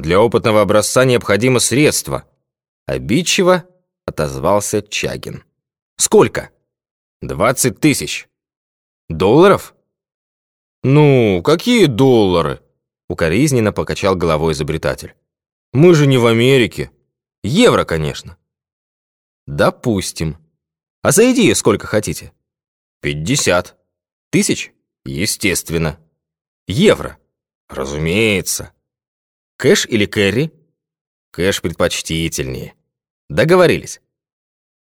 Для опытного образца необходимо средство. Обидчиво отозвался Чагин. Сколько? Двадцать тысяч. Долларов? Ну, какие доллары? Укоризненно покачал головой изобретатель. Мы же не в Америке. Евро, конечно. Допустим. А за идею сколько хотите? Пятьдесят. Тысяч? Естественно. Евро? Разумеется. Кэш или кэрри? Кэш предпочтительнее. Договорились.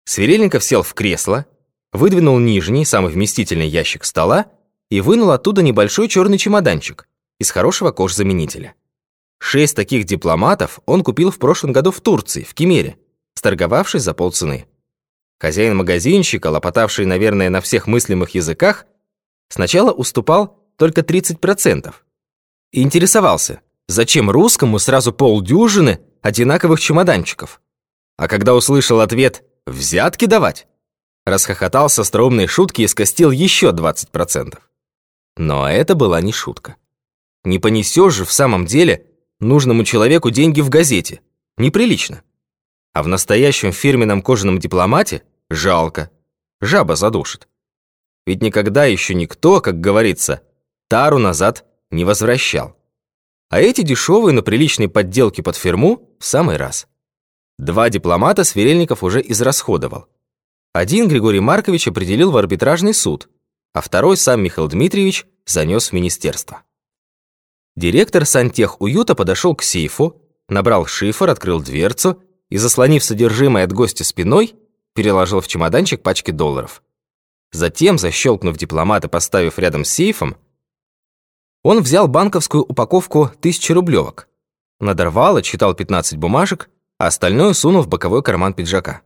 Сверельников сел в кресло, выдвинул нижний, самый вместительный ящик стола и вынул оттуда небольшой черный чемоданчик из хорошего кожзаменителя. Шесть таких дипломатов он купил в прошлом году в Турции, в Кемере, сторговавшись за полцены. Хозяин магазинчика, лопотавший, наверное, на всех мыслимых языках, сначала уступал только 30%. И интересовался, зачем русскому сразу полдюжины одинаковых чемоданчиков. А когда услышал ответ «взятки давать», расхохотался стромной шутки и скостил еще 20%. Но это была не шутка. Не понесешь же в самом деле нужному человеку деньги в газете. Неприлично. А в настоящем фирменном кожаном дипломате жалко. Жаба задушит. Ведь никогда еще никто, как говорится, тару назад не возвращал. А эти дешевые, но приличные подделки под фирму в самый раз. Два дипломата Сверельников уже израсходовал. Один Григорий Маркович определил в арбитражный суд, а второй сам Михаил Дмитриевич занес в министерство. Директор сантехуюта подошел к сейфу, набрал шифр, открыл дверцу и, заслонив содержимое от гостя спиной, переложил в чемоданчик пачки долларов. Затем, защелкнув дипломат и поставив рядом с сейфом, он взял банковскую упаковку тысячерублевок, надорвал и читал 15 бумажек, а остальное сунул в боковой карман пиджака.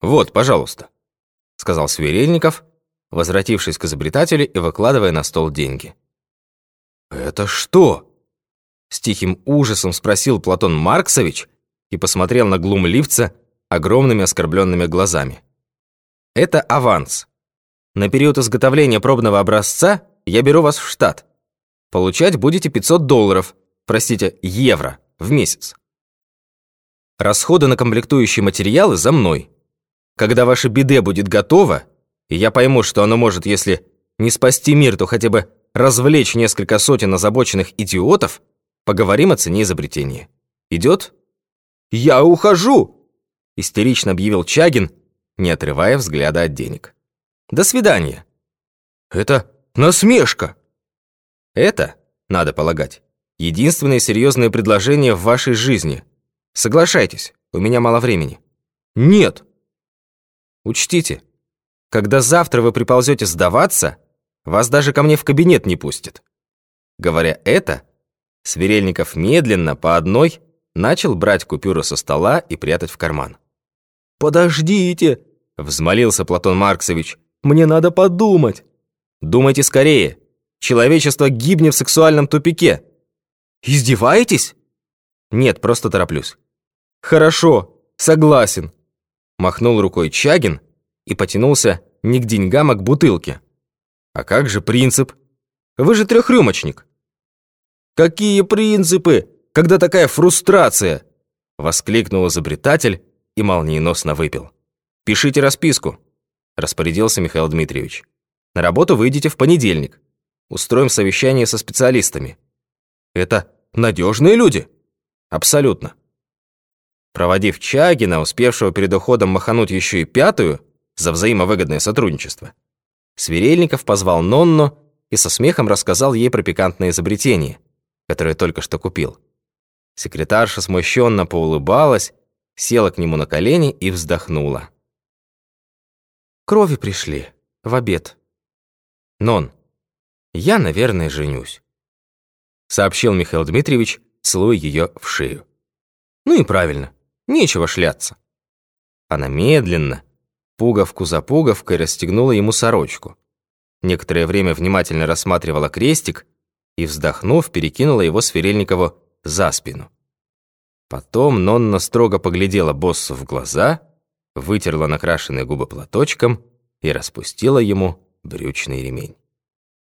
«Вот, пожалуйста», — сказал Сверельников, возвратившись к изобретателю и выкладывая на стол деньги. «Это что?» С тихим ужасом спросил Платон Марксович и посмотрел на глумливца огромными оскорбленными глазами. «Это аванс. На период изготовления пробного образца я беру вас в штат. Получать будете 500 долларов, простите, евро в месяц. Расходы на комплектующие материалы за мной. Когда ваше биде будет готово, и я пойму, что оно может, если не спасти мир, то хотя бы развлечь несколько сотен озабоченных идиотов, поговорим о цене изобретения. Идет? «Я ухожу!» – истерично объявил Чагин, не отрывая взгляда от денег. «До свидания!» «Это насмешка!» «Это, надо полагать, единственное серьезное предложение в вашей жизни. Соглашайтесь, у меня мало времени». «Нет!» «Учтите, когда завтра вы приползете сдаваться, вас даже ко мне в кабинет не пустят». Говоря это, Сверельников медленно, по одной, начал брать купюры со стола и прятать в карман. «Подождите!» — взмолился Платон Марксович. «Мне надо подумать!» «Думайте скорее! Человечество гибнет в сексуальном тупике!» «Издеваетесь?» «Нет, просто тороплюсь». «Хорошо, согласен», — махнул рукой Чагин и потянулся не к деньгам, а к бутылке. А как же принцип? Вы же трехрюмочник. Какие принципы, когда такая фрустрация? Воскликнул изобретатель и молниеносно выпил. Пишите расписку, распорядился Михаил Дмитриевич. На работу выйдете в понедельник. Устроим совещание со специалистами. Это надежные люди? Абсолютно. Проводив Чагина, успевшего перед уходом махануть еще и пятую за взаимовыгодное сотрудничество, Сверельников позвал Нонну и со смехом рассказал ей про пикантное изобретение, которое только что купил. Секретарша смущенно поулыбалась, села к нему на колени и вздохнула. «Крови пришли. В обед». «Нон, я, наверное, женюсь», сообщил Михаил Дмитриевич, целуя ее в шею. «Ну и правильно, нечего шляться». Она медленно, пуговку за пуговкой расстегнула ему сорочку. Некоторое время внимательно рассматривала крестик и, вздохнув, перекинула его Сверельникову за спину. Потом Нонна строго поглядела боссу в глаза, вытерла накрашенные губы платочком и распустила ему брючный ремень.